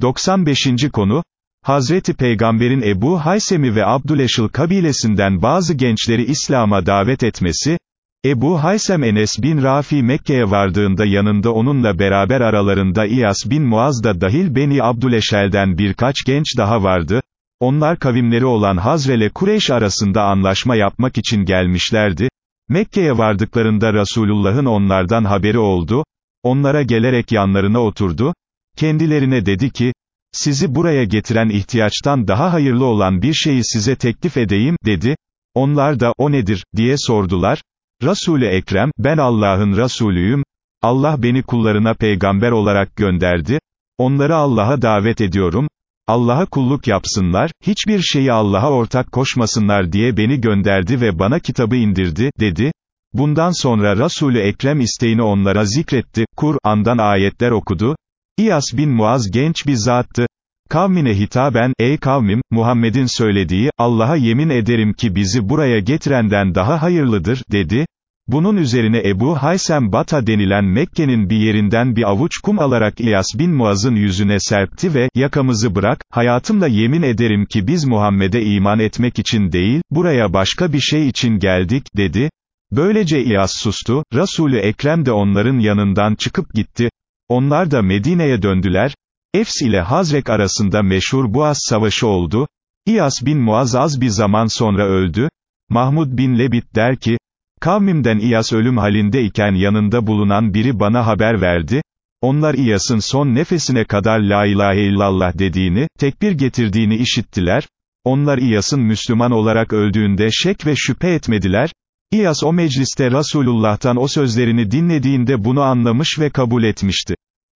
95. konu, Hazreti Peygamber'in Ebu Haysem'i ve Abdüleşil kabilesinden bazı gençleri İslam'a davet etmesi, Ebu Haysem Enes bin Rafi Mekke'ye vardığında yanında onunla beraber aralarında İyas bin Muaz da dahil Beni Abdüleşel'den birkaç genç daha vardı, onlar kavimleri olan Hazrele Kureyş arasında anlaşma yapmak için gelmişlerdi, Mekke'ye vardıklarında Resulullah'ın onlardan haberi oldu, onlara gelerek yanlarına oturdu, kendilerine dedi ki, sizi buraya getiren ihtiyaçtan daha hayırlı olan bir şeyi size teklif edeyim, dedi, onlar da, o nedir, diye sordular, Resul-i Ekrem, ben Allah'ın Resulüyüm, Allah beni kullarına peygamber olarak gönderdi, onları Allah'a davet ediyorum, Allah'a kulluk yapsınlar, hiçbir şeyi Allah'a ortak koşmasınlar diye beni gönderdi ve bana kitabı indirdi, dedi. Bundan sonra Resul-ü Ekrem isteğini onlara zikretti, Kur'an'dan ayetler okudu. İyas bin Muaz genç bir zattı. Kavmine hitaben, ey kavmim, Muhammed'in söylediği, Allah'a yemin ederim ki bizi buraya getirenden daha hayırlıdır, dedi. Bunun üzerine Ebu Haysem Bata denilen Mekke'nin bir yerinden bir avuç kum alarak İyas bin Muaz'ın yüzüne serpti ve, yakamızı bırak, hayatımla yemin ederim ki biz Muhammed'e iman etmek için değil, buraya başka bir şey için geldik, dedi. Böylece İyas sustu, Resulü Ekrem de onların yanından çıkıp gitti. Onlar da Medine'ye döndüler. Efs ile Hazrek arasında meşhur Boğaz Savaşı oldu. İyas bin Muaz az bir zaman sonra öldü. Mahmud bin Lebit der ki, Kavmimden İyas ölüm halindeyken yanında bulunan biri bana haber verdi, onlar İyas'ın son nefesine kadar la ilahe illallah dediğini, tekbir getirdiğini işittiler, onlar İyas'ın Müslüman olarak öldüğünde şek ve şüphe etmediler, İyas o mecliste Resulullah'tan o sözlerini dinlediğinde bunu anlamış ve kabul etmişti.